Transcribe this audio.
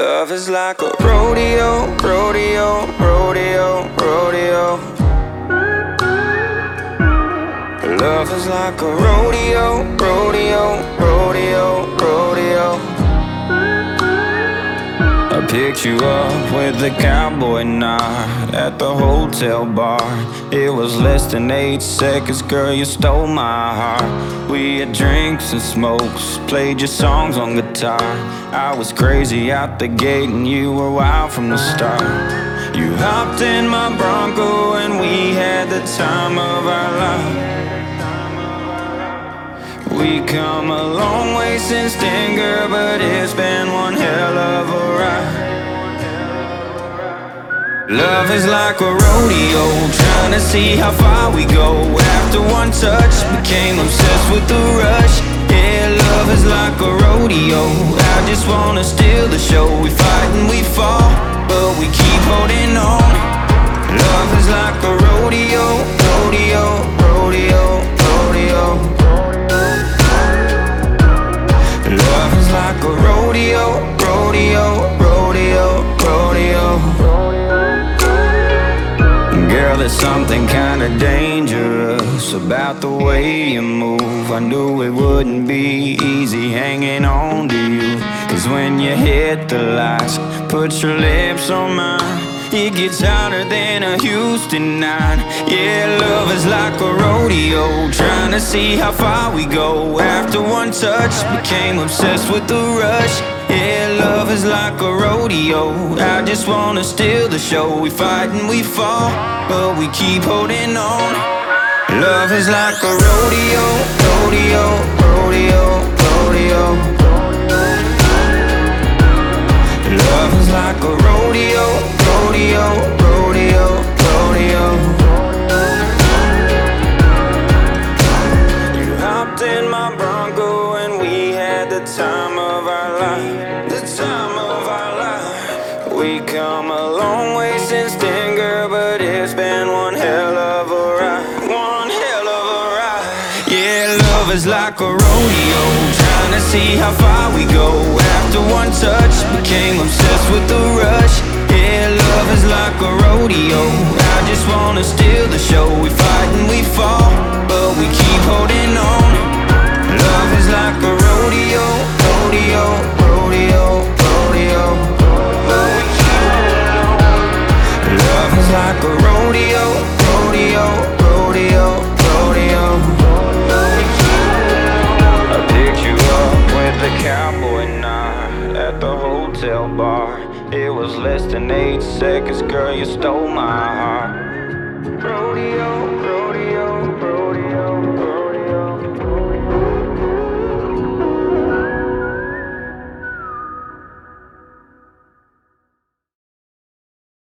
Love is like a rodeo, rodeo, rodeo, rodeo. Love is like a rodeo, rodeo, rodeo, picked you up with the cowboy nod at the hotel bar. It was less than eight seconds, girl, you stole my heart. We had drinks and smokes, played your songs on guitar. I was crazy out the gate, and you were wild from the start. You hopped in my Bronco, and we had the time of our life. We come a long way since then, girl, but it's been one hell of a ride. Love is like a rodeo, trying to see how far we go. After one touch, became obsessed with the rush. Yeah, love is like a rodeo. I just wanna steal the show. We fight and we fall, Girl, there's something kinda dangerous about the way you move. I knew it wouldn't be easy hanging on to you. Cause when you hit the lights, put your lips on mine. It gets hotter than a Houston nine. Yeah, love is like a rodeo, trying to see how far we go. After one touch, became obsessed with the rush. Yeah, love is like a rodeo. I just wanna steal the show. We fight and we fall, but we keep holding on. Love is like a rodeo, rodeo, rodeo, rodeo. Love is like a rodeo, rodeo, rodeo, rodeo. You hopped in my Bronco and we had the time of our life, We come a long way since then, girl, but it's been one hell of a ride, one hell of a ride. Yeah, love is like a rodeo, trying to see how far we go. After one touch, became obsessed with the rush. Yeah, love is like a rodeo. I just wanna steal the show. We hotel bar. It was less than eight seconds, girl, you stole my heart. Rodeo,